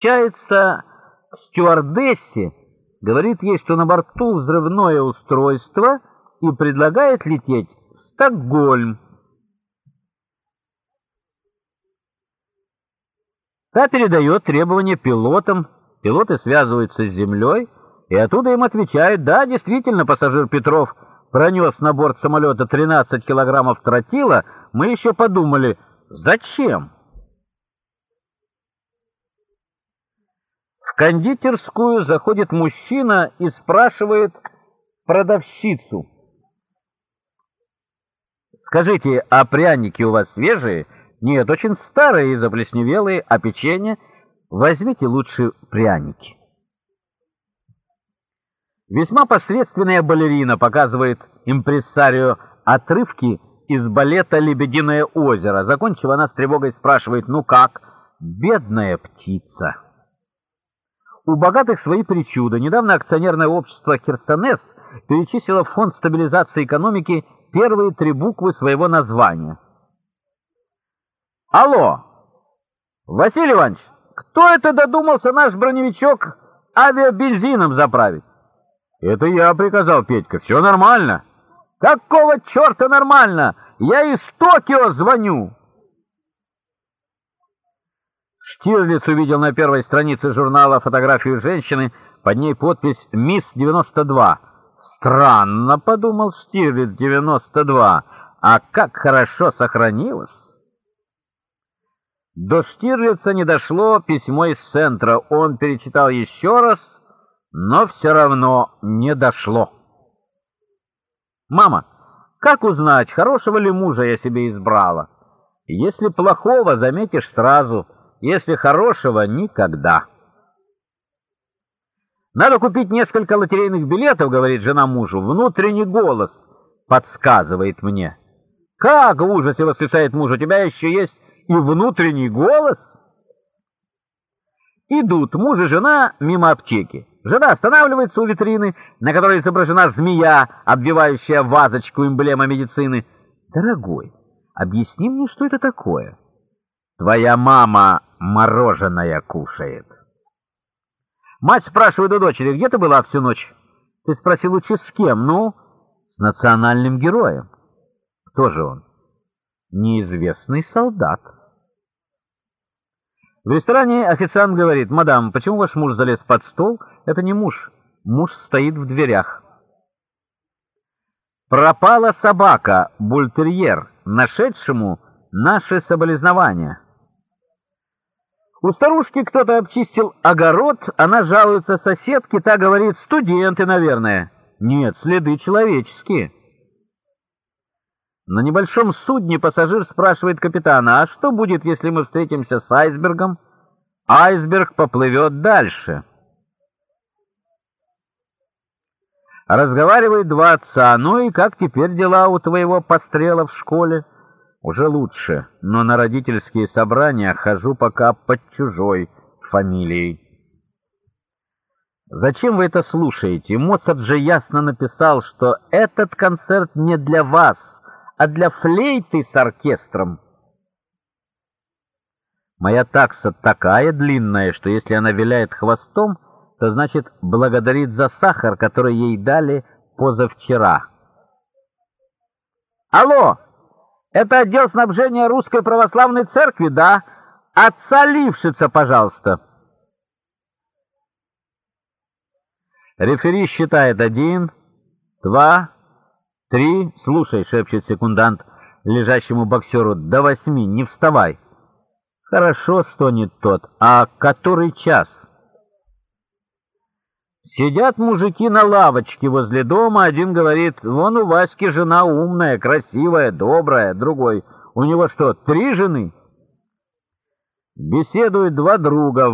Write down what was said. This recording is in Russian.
Получается, к стюардессе, говорит ей, что на борту взрывное устройство и предлагает лететь в Стокгольм. Та передает требования пилотам, пилоты связываются с землей, и оттуда им отвечают, да, действительно, пассажир Петров пронес на борт самолета 13 килограммов тротила, мы еще подумали, зачем? Кондитерскую заходит мужчина и спрашивает продавщицу. «Скажите, а пряники у вас свежие?» «Нет, очень старые и заплесневелые, а печенье? Возьмите лучше пряники». Весьма посредственная балерина показывает импрессарио отрывки из балета «Лебединое озеро». Закончив, она с тревогой спрашивает «Ну как?» «Бедная птица». У богатых свои причуды. Недавно акционерное общество «Херсонес» перечислило в Фонд стабилизации экономики первые три буквы своего названия. «Алло! Василий Иванович, кто это додумался наш броневичок авиабензином заправить?» «Это я приказал, Петька, все нормально». «Какого черта нормально? Я из Токио звоню!» Штирлиц увидел на первой странице журнала фотографию женщины, под ней подпись «Мисс-92». «Странно», — подумал Штирлиц, «92, а как хорошо сохранилось!» До Штирлица не дошло письмо из центра. Он перечитал еще раз, но все равно не дошло. «Мама, как узнать, хорошего ли мужа я себе избрала? Если плохого, заметишь сразу» если хорошего — никогда. «Надо купить несколько лотерейных билетов», — говорит жена мужу. «Внутренний голос подсказывает мне». «Как в ужасе!» — восклицает муж. «У тебя еще есть и внутренний голос?» Идут муж и жена мимо аптеки. Жена останавливается у витрины, на которой изображена змея, обвивающая вазочку эмблема медицины. «Дорогой, объясни мне, что это такое?» «Твоя мама мороженое кушает. Мать спрашивает у дочери, где ты была всю ночь? Ты спросил, лучше с кем? Ну, с национальным героем. Кто же он? Неизвестный солдат. В ресторане официант говорит, «Мадам, почему ваш муж залез под стол?» Это не муж, муж стоит в дверях. Пропала собака, бультерьер, нашедшему наши соболезнования. У старушки кто-то обчистил огород, она жалуется соседке, та говорит, студенты, наверное. Нет, следы человеческие. На небольшом судне пассажир спрашивает капитана, а что будет, если мы встретимся с айсбергом? Айсберг поплывет дальше. Разговаривают два отца, ну и как теперь дела у твоего пострела в школе? Уже лучше, но на родительские собрания хожу пока под чужой фамилией. Зачем вы это слушаете? Моцарт же ясно написал, что этот концерт не для вас, а для флейты с оркестром. Моя такса такая длинная, что если она виляет хвостом, то значит благодарит за сахар, который ей дали позавчера. Алло! Это отдел снабжения Русской Православной Церкви, да? Отца Лившица, пожалуйста. Рефери считает один, два, три. Слушай, шепчет секундант лежащему боксеру, до восьми, не вставай. Хорошо, стонет тот. А который час? Сидят мужики на лавочке возле дома, один говорит, вон у Васьки жена умная, красивая, добрая, другой, у него что, три жены? Беседуют два друга.